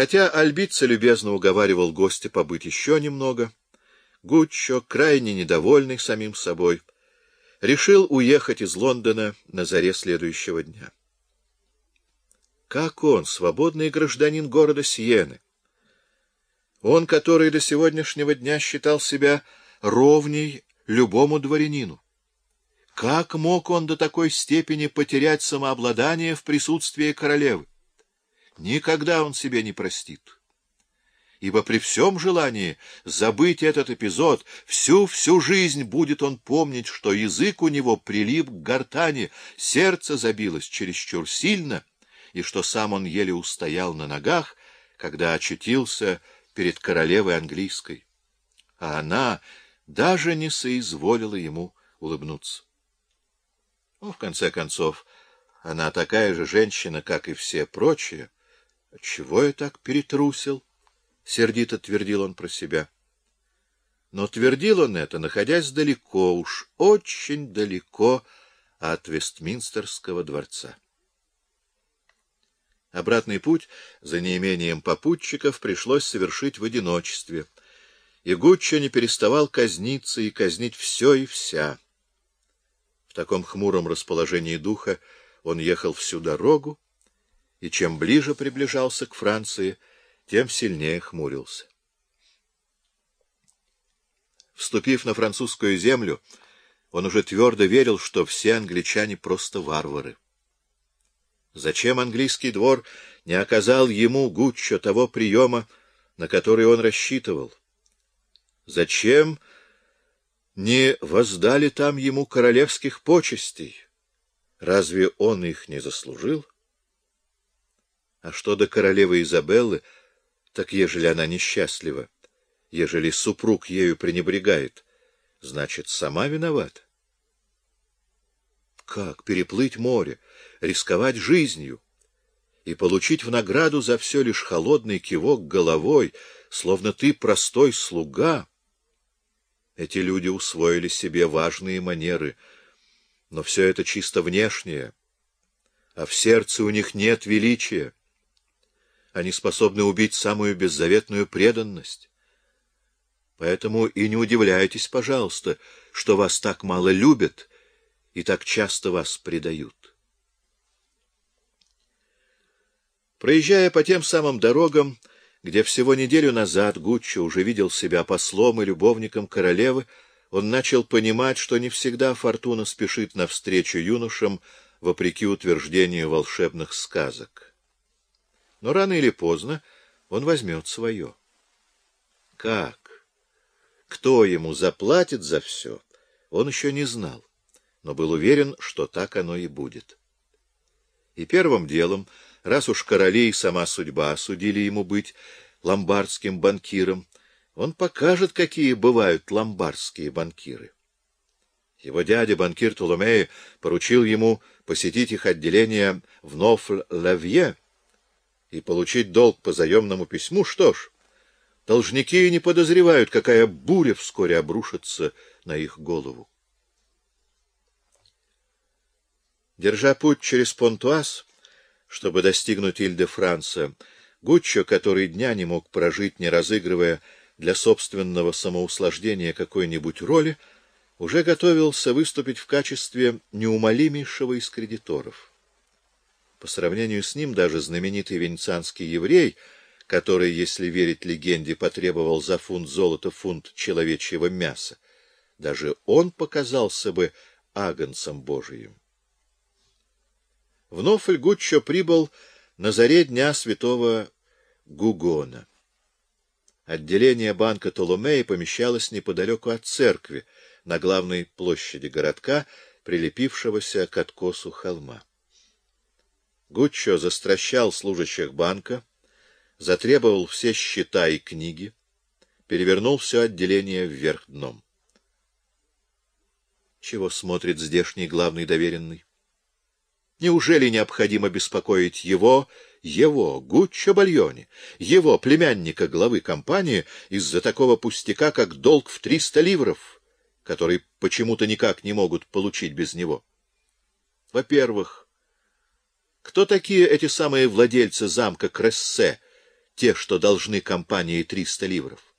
Хотя Альбица любезно уговаривал гостя побыть еще немного, Гуччо, крайне недовольный самим собой, решил уехать из Лондона на заре следующего дня. Как он, свободный гражданин города Сиены, он, который до сегодняшнего дня считал себя ровней любому дворянину, как мог он до такой степени потерять самообладание в присутствии королевы? Никогда он себе не простит ибо при всем желании забыть этот эпизод, всю-всю жизнь будет он помнить, что язык у него прилип к гортани, сердце забилось чересчур сильно, и что сам он еле устоял на ногах, когда очутился перед королевой английской. А она даже не соизволила ему улыбнуться. Ну, в конце концов, она такая же женщина, как и все прочие. Чего я так перетрусил? —— сердито твердил он про себя. Но твердил он это, находясь далеко, уж очень далеко от Вестминстерского дворца. Обратный путь за неимением попутчиков пришлось совершить в одиночестве, и Гуччо не переставал казниться и казнить все и вся. В таком хмуром расположении духа он ехал всю дорогу, и чем ближе приближался к Франции, тем сильнее хмурился. Вступив на французскую землю, он уже твердо верил, что все англичане просто варвары. Зачем английский двор не оказал ему, Гуччо, того приема, на который он рассчитывал? Зачем не воздали там ему королевских почестей? Разве он их не заслужил? А что до королевы Изабеллы, так ежели она несчастлива, ежели супруг ею пренебрегает, значит, сама виновата. Как переплыть море, рисковать жизнью и получить в награду за все лишь холодный кивок головой, словно ты простой слуга? Эти люди усвоили себе важные манеры, но все это чисто внешнее, а в сердце у них нет величия. Они способны убить самую беззаветную преданность. Поэтому и не удивляйтесь, пожалуйста, что вас так мало любят и так часто вас предают. Проезжая по тем самым дорогам, где всего неделю назад Гуччо уже видел себя послом и любовником королевы, он начал понимать, что не всегда фортуна спешит навстречу юношам, вопреки утверждению волшебных сказок но рано или поздно он возьмет свое. Как? Кто ему заплатит за все, он еще не знал, но был уверен, что так оно и будет. И первым делом, раз уж короли и сама судьба осудили ему быть ломбардским банкиром, он покажет, какие бывают ломбардские банкиры. Его дядя, банкир Толомеи, поручил ему посетить их отделение в Нофль-Лавье, и получить долг по заемному письму, что ж, должники не подозревают, какая буря вскоре обрушится на их голову. Держа путь через Понтуаз, чтобы достигнуть Иль-де-Франса, Гуччо, который дня не мог прожить, не разыгрывая для собственного самоуслаждения какой-нибудь роли, уже готовился выступить в качестве неумолимейшего из кредиторов. По сравнению с ним даже знаменитый венецианский еврей, который, если верить легенде, потребовал за фунт золота фунт человечьего мяса, даже он показался бы агнцем Божиим. Вновь Гуччо прибыл на заре дня святого Гугона. Отделение банка Толомеи помещалось неподалеку от церкви, на главной площади городка, прилепившегося к откосу холма. Гуччо застращал служащих банка, затребовал все счета и книги, перевернул все отделение вверх дном. Чего смотрит здешний главный доверенный? Неужели необходимо беспокоить его, его, Гуччо Бальони, его, племянника главы компании, из-за такого пустяка, как долг в триста ливров, который почему-то никак не могут получить без него? Во-первых, кто такие эти самые владельцы замка Крессе, те, что должны компании триста ливров.